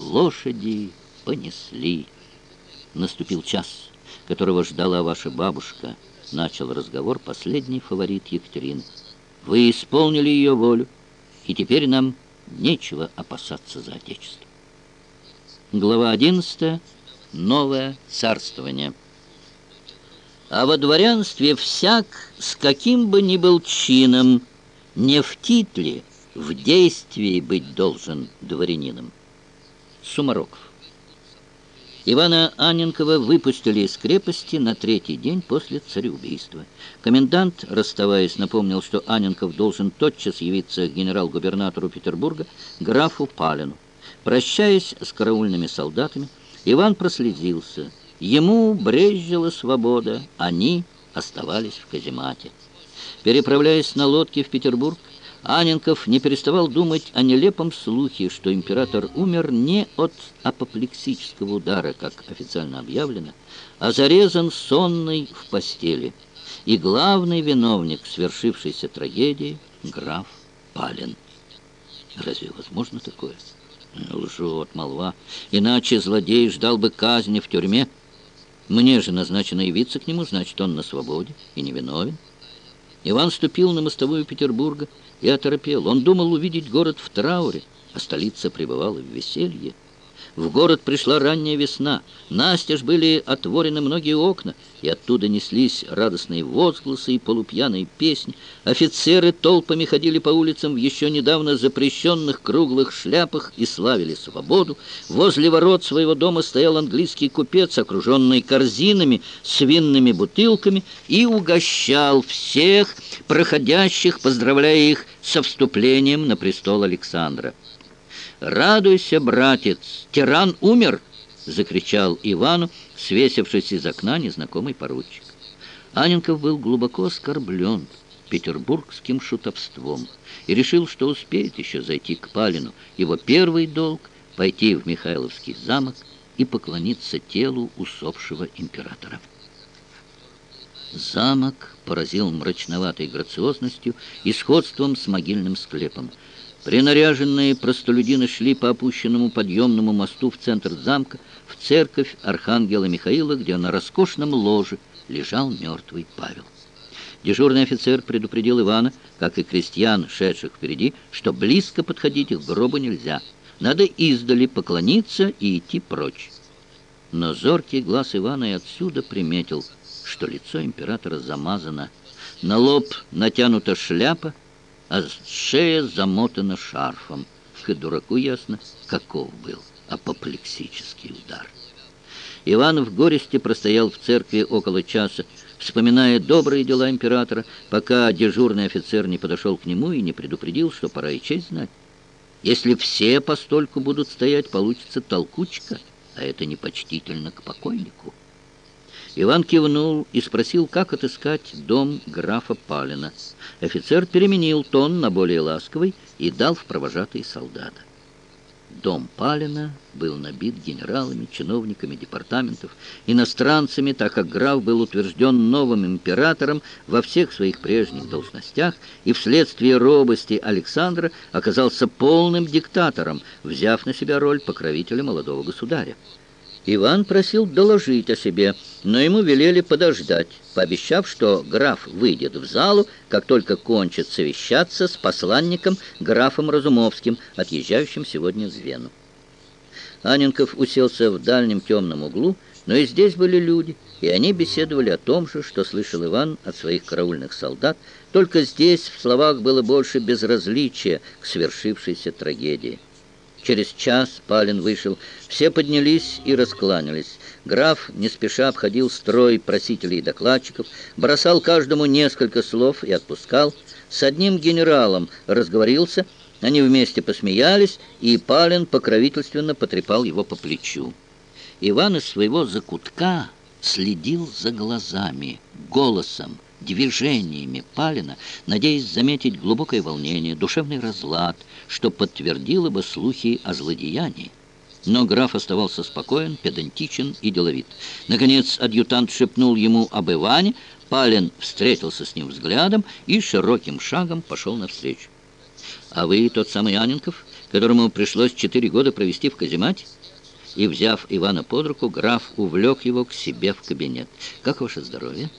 Лошади понесли. Наступил час, которого ждала ваша бабушка. Начал разговор последний фаворит Екатерины. Вы исполнили ее волю, и теперь нам нечего опасаться за Отечество. Глава 11. Новое царствование. А во дворянстве всяк, с каким бы ни был чином, не в титле, в действии быть должен дворянином. Сумароков. Ивана Анненкова выпустили из крепости на третий день после цареубийства. Комендант, расставаясь, напомнил, что Анненков должен тотчас явиться генерал-губернатору Петербурга, графу Палину. Прощаясь с караульными солдатами, Иван проследился. Ему брезжила свобода, они оставались в каземате. Переправляясь на лодке в Петербург, Аненков не переставал думать о нелепом слухе, что император умер не от апоплексического удара, как официально объявлено, а зарезан сонный в постели. И главный виновник свершившейся трагедии — граф Палин. Разве возможно такое? Лжет молва. Иначе злодей ждал бы казни в тюрьме. Мне же назначено явиться к нему, значит, он на свободе и невиновен. Иван ступил на мостовую Петербурга и оторопел. Он думал увидеть город в трауре, а столица пребывала в веселье. В город пришла ранняя весна. Настежь были отворены многие окна, и оттуда неслись радостные возгласы и полупьяные песни. Офицеры толпами ходили по улицам в еще недавно запрещенных круглых шляпах и славили свободу. Возле ворот своего дома стоял английский купец, окруженный корзинами с винными бутылками, и угощал всех проходящих, поздравляя их со вступлением на престол Александра. «Радуйся, братец, тиран умер!» — закричал Ивану, свесившись из окна незнакомый поручик. Аненков был глубоко оскорблен петербургским шутовством и решил, что успеет еще зайти к Палину. Его первый долг — пойти в Михайловский замок и поклониться телу усопшего императора. Замок поразил мрачноватой грациозностью и сходством с могильным склепом. Принаряженные простолюдины шли по опущенному подъемному мосту в центр замка, в церковь Архангела Михаила, где на роскошном ложе лежал мертвый Павел. Дежурный офицер предупредил Ивана, как и крестьян, шедших впереди, что близко подходить к гробу нельзя. Надо издали поклониться и идти прочь. Но зоркий глаз Ивана и отсюда приметил, что лицо императора замазано. На лоб натянута шляпа, а шея замотана шарфом. И дураку ясно, каков был апоплексический удар. Иван в горести простоял в церкви около часа, вспоминая добрые дела императора, пока дежурный офицер не подошел к нему и не предупредил, что пора и честь знать. Если все постольку будут стоять, получится толкучка, а это непочтительно к покойнику. Иван кивнул и спросил, как отыскать дом графа Палина. Офицер переменил тон на более ласковый и дал в провожатые солдата. Дом Палина был набит генералами, чиновниками департаментов, иностранцами, так как граф был утвержден новым императором во всех своих прежних должностях и вследствие робости Александра оказался полным диктатором, взяв на себя роль покровителя молодого государя. Иван просил доложить о себе, но ему велели подождать, пообещав, что граф выйдет в залу, как только кончит совещаться с посланником графом Разумовским, отъезжающим сегодня в Вену. Аненков уселся в дальнем темном углу, но и здесь были люди, и они беседовали о том же, что слышал Иван от своих караульных солдат, только здесь в словах было больше безразличия к свершившейся трагедии. Через час Палин вышел. Все поднялись и раскланялись. Граф не спеша обходил строй просителей и докладчиков, бросал каждому несколько слов и отпускал. С одним генералом разговорился, они вместе посмеялись, и Палин покровительственно потрепал его по плечу. Иван из своего закутка следил за глазами, голосом, движениями Палина, надеясь заметить глубокое волнение, душевный разлад, что подтвердило бы слухи о злодеянии. Но граф оставался спокоен, педантичен и деловит. Наконец адъютант шепнул ему об Иване, Палин встретился с ним взглядом и широким шагом пошел навстречу. «А вы тот самый Аненков, которому пришлось четыре года провести в каземате?» И, взяв Ивана под руку, граф увлек его к себе в кабинет. «Как ваше здоровье?»